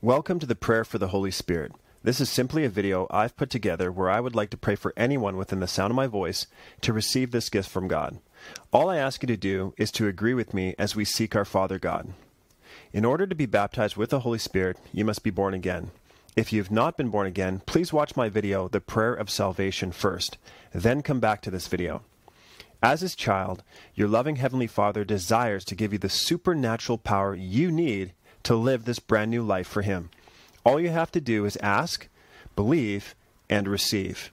Welcome to the Prayer for the Holy Spirit. This is simply a video I've put together where I would like to pray for anyone within the sound of my voice to receive this gift from God. All I ask you to do is to agree with me as we seek our Father God. In order to be baptized with the Holy Spirit, you must be born again. If you have not been born again, please watch my video, The Prayer of Salvation, first, then come back to this video. As his child, your loving Heavenly Father desires to give you the supernatural power you need to live this brand new life for him. All you have to do is ask, believe, and receive.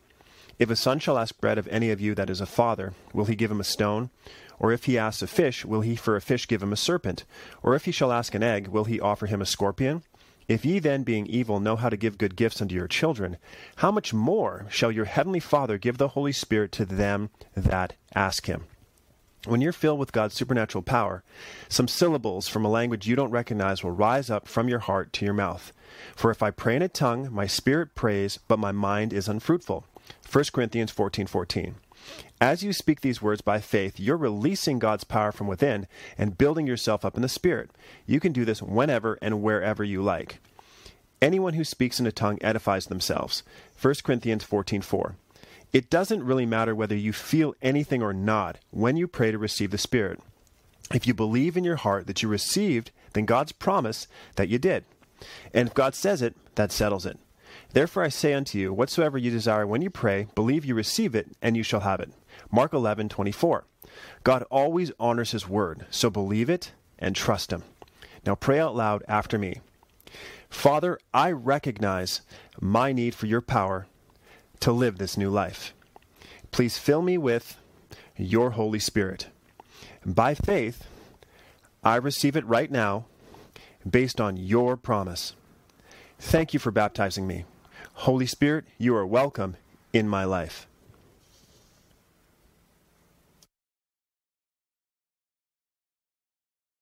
If a son shall ask bread of any of you that is a father, will he give him a stone? Or if he asks a fish, will he for a fish give him a serpent? Or if he shall ask an egg, will he offer him a scorpion? If ye then, being evil, know how to give good gifts unto your children, how much more shall your heavenly Father give the Holy Spirit to them that ask him? When you're filled with God's supernatural power, some syllables from a language you don't recognize will rise up from your heart to your mouth. For if I pray in a tongue, my spirit prays, but my mind is unfruitful. 1 Corinthians 14:14. 14. As you speak these words by faith, you're releasing God's power from within and building yourself up in the Spirit. You can do this whenever and wherever you like. Anyone who speaks in a tongue edifies themselves. 1 Corinthians 14:4. It doesn't really matter whether you feel anything or not when you pray to receive the Spirit. If you believe in your heart that you received, then God's promise that you did. And if God says it, that settles it. Therefore I say unto you, whatsoever you desire when you pray, believe you receive it, and you shall have it. Mark 11, 24. God always honors his word, so believe it and trust him. Now pray out loud after me. Father, I recognize my need for your power to live this new life. Please fill me with your Holy Spirit. By faith, I receive it right now based on your promise. Thank you for baptizing me. Holy Spirit, you are welcome in my life.